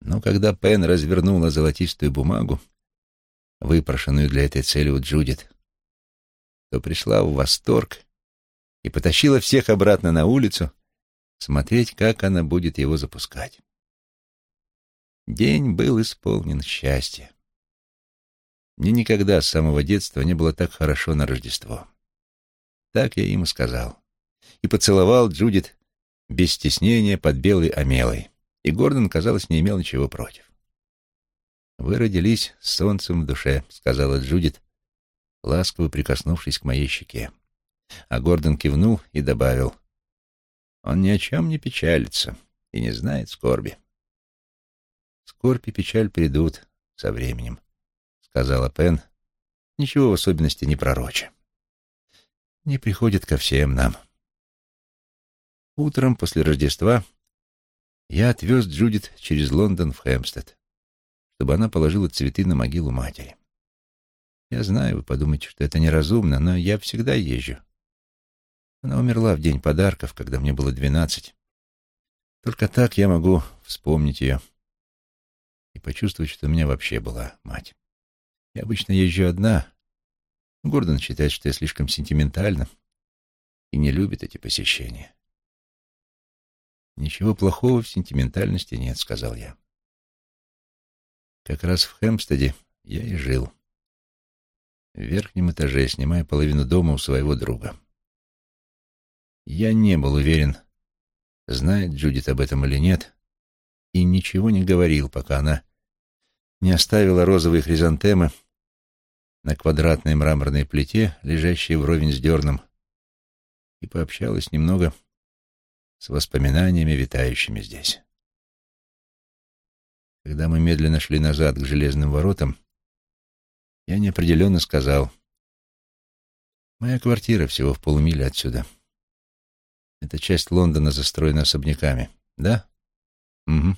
[SPEAKER 1] Но когда Пен развернула золотистую бумагу, выпрошенную для этой цели у Джудит, то пришла в восторг и потащила всех обратно на улицу смотреть, как она будет его запускать. День был исполнен счастья. Мне никогда с самого детства не было так хорошо на Рождество. Так я и сказал. И поцеловал Джудит без стеснения под белой омелой. И Гордон, казалось, не имел ничего против. «Вы родились с солнцем в душе», — сказала Джудит, ласково прикоснувшись к моей щеке. А Гордон кивнул и добавил, «Он ни о чем не печалится и не знает скорби». «Скорбь и печаль придут со временем», — сказала Пен, ничего в особенности не пророче. «Не приходит ко всем нам». Утром после Рождества я отвез Джудит через Лондон в Хэмпстед, чтобы она положила цветы на могилу матери. Я знаю, вы подумаете, что это неразумно, но я всегда езжу. Она умерла в день подарков, когда мне было двенадцать. Только так я могу вспомнить ее и почувствовать, что у меня вообще была мать. Я обычно езжу одна. Гордон считает, что я слишком сентиментальна и не любит эти посещения. «Ничего плохого в сентиментальности нет», — сказал я. Как раз в Хэмпстеде я и жил в верхнем этаже, снимая половину дома у своего друга. Я не был уверен, знает Джудит об этом или нет, и ничего не говорил, пока она не оставила розовые хризантемы на квадратной мраморной плите, лежащей вровень с дерном, и пообщалась немного с воспоминаниями, витающими здесь. Когда мы медленно шли назад к железным воротам, я неопределенно сказал. Моя квартира всего в полумиле отсюда. Эта часть Лондона застроена особняками. Да? Угу.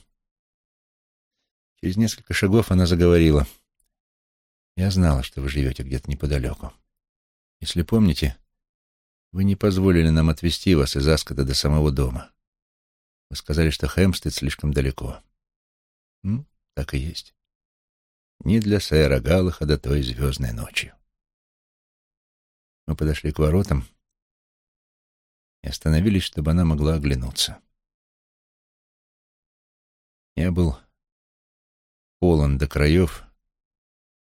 [SPEAKER 1] Через несколько шагов она заговорила. Я знала, что вы живете где-то неподалеку. Если помните, вы не позволили нам отвезти вас из Аскота до самого дома. Вы сказали, что Хэмстед слишком далеко. М? Так и есть ни для сэра Галаха до той звездной ночи. Мы подошли к воротам и остановились, чтобы она могла оглянуться. Я был полон до краев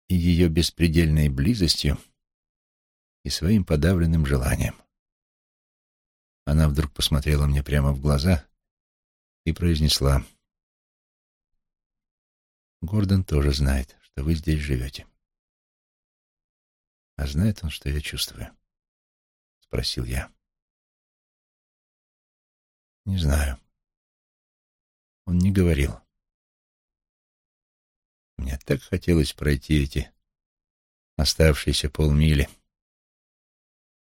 [SPEAKER 1] и ее беспредельной близостью, и своим подавленным желанием. Она вдруг посмотрела мне прямо в глаза и произнесла — Гордон тоже знает, что вы здесь живете. А знает он, что я чувствую? Спросил я. Не знаю. Он не говорил. Мне так хотелось пройти эти оставшиеся полмили.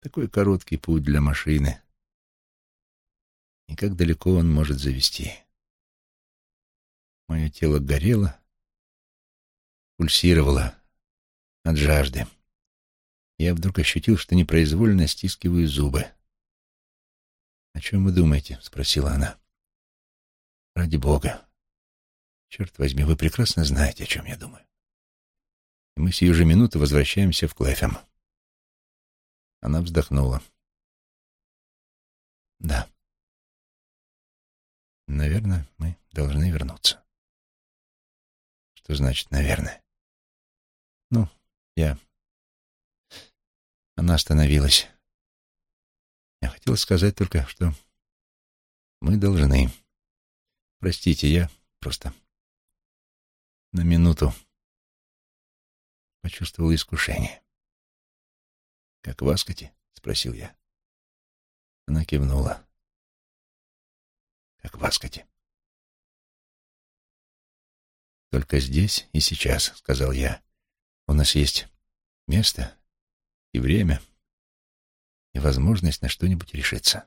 [SPEAKER 1] Такой короткий путь для машины. И как далеко он может завести. Мое тело горело, пульсировало от жажды. Я вдруг ощутил, что непроизвольно стискиваю зубы. «О чем вы думаете?» — спросила она. «Ради Бога. Черт возьми, вы прекрасно знаете, о чем я думаю. И мы сию же минуту возвращаемся в Клэфем». Она вздохнула. «Да. Наверное, мы должны вернуться». «Что значит «наверное»?» «Ну, я она остановилась. Я хотел сказать только, что мы должны. Простите, я просто на минуту почувствовал искушение. «Как в Аскоте?» — спросил я. Она кивнула. «Как в Аскоте?» «Только здесь и сейчас», — сказал я. «У нас есть место, и время, и возможность на что-нибудь решиться.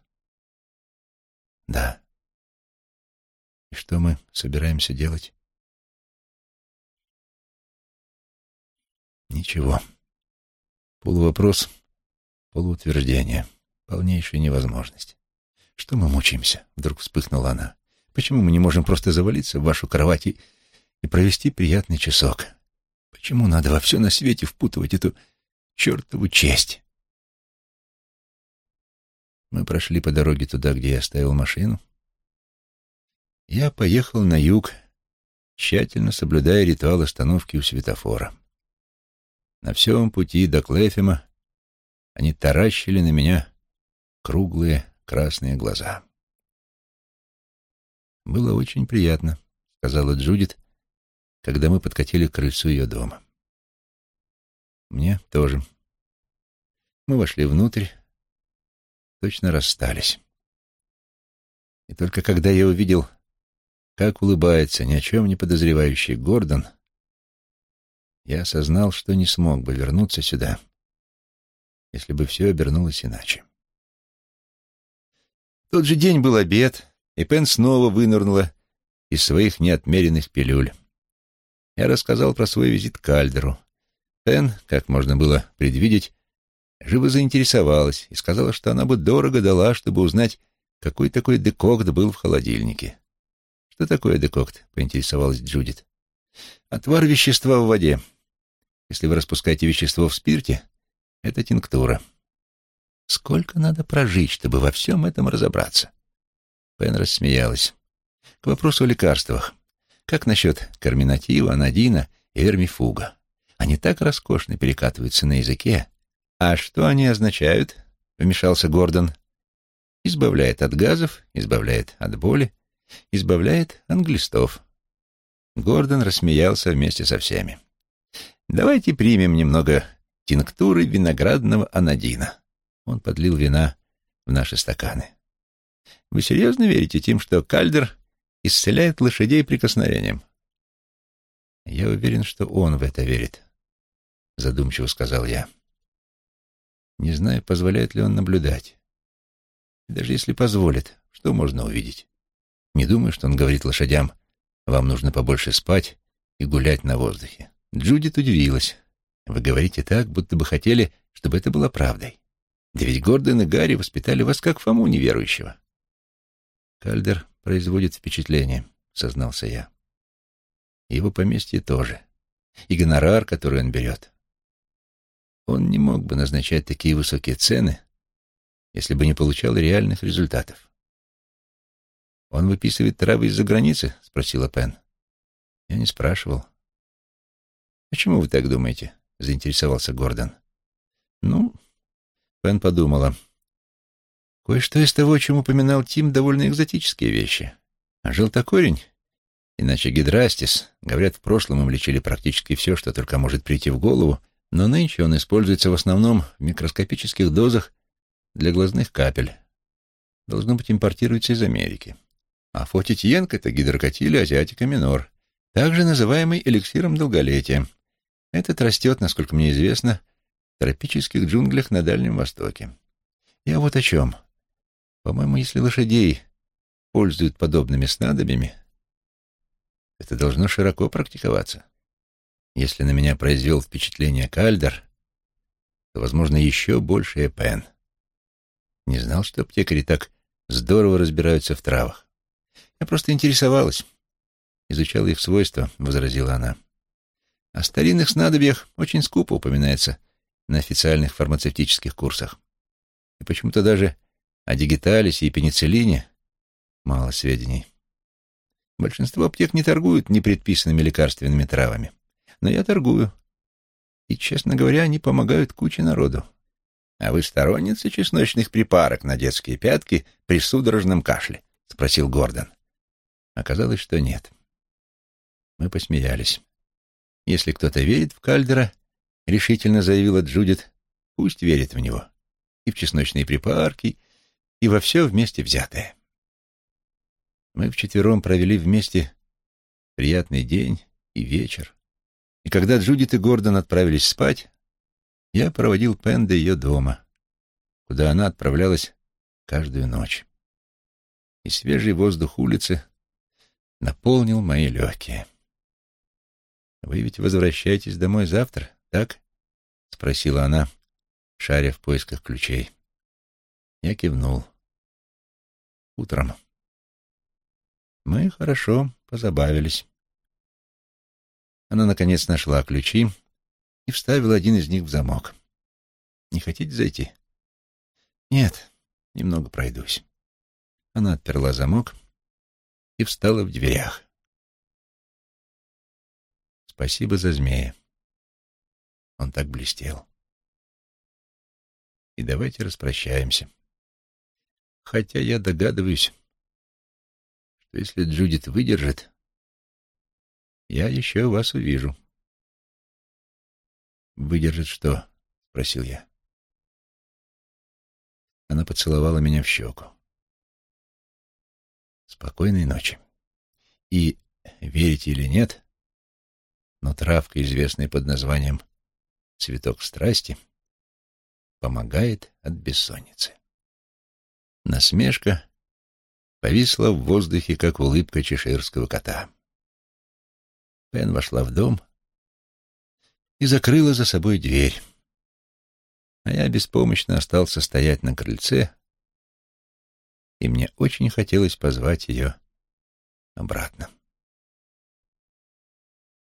[SPEAKER 1] Да. И что мы собираемся делать? Ничего. Полувопрос, полуутверждение, полнейшая невозможность. Что мы мучаемся? Вдруг вспыхнула она. Почему мы не можем просто завалиться в вашу кровать и, и провести приятный часок? Почему надо во все на свете впутывать эту чертову честь. Мы прошли по дороге туда, где я оставил машину. Я поехал на юг, тщательно соблюдая ритуал остановки у светофора. На всем пути до Клефема они таращили на меня круглые красные глаза. «Было очень приятно», — сказала Джудит, когда мы подкатили к крыльцу ее дома. Мне тоже. Мы вошли внутрь, точно расстались. И только когда я увидел, как улыбается ни о чем не подозревающий Гордон, я осознал, что не смог бы вернуться сюда, если бы все обернулось иначе. В тот же день был обед, и Пен снова вынырнула из своих неотмеренных пилюль. Я рассказал про свой визит к Кальдеру, Пен, как можно было предвидеть, живо заинтересовалась и сказала, что она бы дорого дала, чтобы узнать, какой такой декокт был в холодильнике. «Что такое декокт?» — поинтересовалась Джудит. «Отвар вещества в воде. Если вы распускаете вещество в спирте, это тинктура. Сколько надо прожить, чтобы во всем этом разобраться?» Пен рассмеялась. «К вопросу о лекарствах. Как насчет карминатива, анодина и вермифуга?» Они так роскошно перекатываются на языке. А что они означают? Вмешался Гордон. Избавляет от газов, избавляет от боли, избавляет от глистов. Гордон рассмеялся вместе со всеми. Давайте примем немного тинктуры виноградного анодина. Он подлил вина в наши стаканы. Вы серьезно верите тем, что кальдер исцеляет лошадей прикосновением? Я уверен, что он в это верит задумчиво сказал я. Не знаю, позволяет ли он наблюдать. Даже если позволит, что можно увидеть? Не думаю, что он говорит лошадям, вам нужно побольше спать и гулять на воздухе. Джудит удивилась. Вы говорите так, будто бы хотели, чтобы это было правдой. Да ведь Гордон и Гарри воспитали вас как Фому неверующего. Кальдер производит впечатление, сознался я. Его поместье тоже. И гонорар, который он берет. Он не мог бы назначать такие высокие цены, если бы не получал реальных результатов. «Он выписывает травы из-за границы?» — спросила Пен. Я не спрашивал. «Почему вы так думаете?» — заинтересовался Гордон. «Ну...» — Пен подумала. «Кое-что из того, о чем упоминал Тим, довольно экзотические вещи. А желтокорень, иначе гидрастис, говорят, в прошлом им лечили практически все, что только может прийти в голову, но нынче он используется в основном в микроскопических дозах для глазных капель. Должно быть, импортируется из Америки. А фотитьенк — это гидрокотилия азиатика минор, также называемый эликсиром долголетия. Этот растет, насколько мне известно, в тропических джунглях на Дальнем Востоке. Я вот о чем. По-моему, если лошадей пользуют подобными снадобьями, это должно широко практиковаться. Если на меня произвел впечатление Кальдер, то, возможно, еще больше Эпен. Не знал, что аптекари так здорово разбираются в травах. Я просто интересовалась. Изучала их свойства, — возразила она. О старинных снадобьях очень скупо упоминается на официальных фармацевтических курсах. И почему-то даже о дигиталисе и пенициллине мало сведений. Большинство аптек не торгуют непредписанными лекарственными травами. Но я торгую. И, честно говоря, они помогают куче народу. «А вы сторонница чесночных припарок на детские пятки при судорожном кашле?» — спросил Гордон. Оказалось, что нет. Мы посмеялись. «Если кто-то верит в Кальдера, — решительно заявила Джудит, — пусть верит в него. И в чесночные припарки, и во все вместе взятое». Мы вчетвером провели вместе приятный день и вечер. Когда Джудит и Гордон отправились спать, я проводил Пен до ее дома, куда она отправлялась каждую ночь. И свежий воздух улицы наполнил мои легкие. «Вы ведь возвращаетесь домой завтра, так?» — спросила она, шаря в поисках ключей. Я кивнул. «Утром». Мы хорошо позабавились. Она, наконец, нашла ключи и вставил один из них в замок. «Не хотите зайти?» «Нет, немного пройдусь». Она отперла замок и встала в дверях. Спасибо за змея. Он так блестел. И давайте распрощаемся. Хотя я догадываюсь, что если Джудит выдержит, я еще вас увижу. «Выдержит что?» — спросил я. Она поцеловала меня в щеку. «Спокойной ночи. И, верите или нет, но травка, известная под названием «цветок страсти», помогает от бессонницы». Насмешка повисла в воздухе, как улыбка чеширского кота. Пен вошла в дом и закрыла за собой дверь. А я беспомощно остался стоять на крыльце, и мне очень хотелось позвать ее обратно.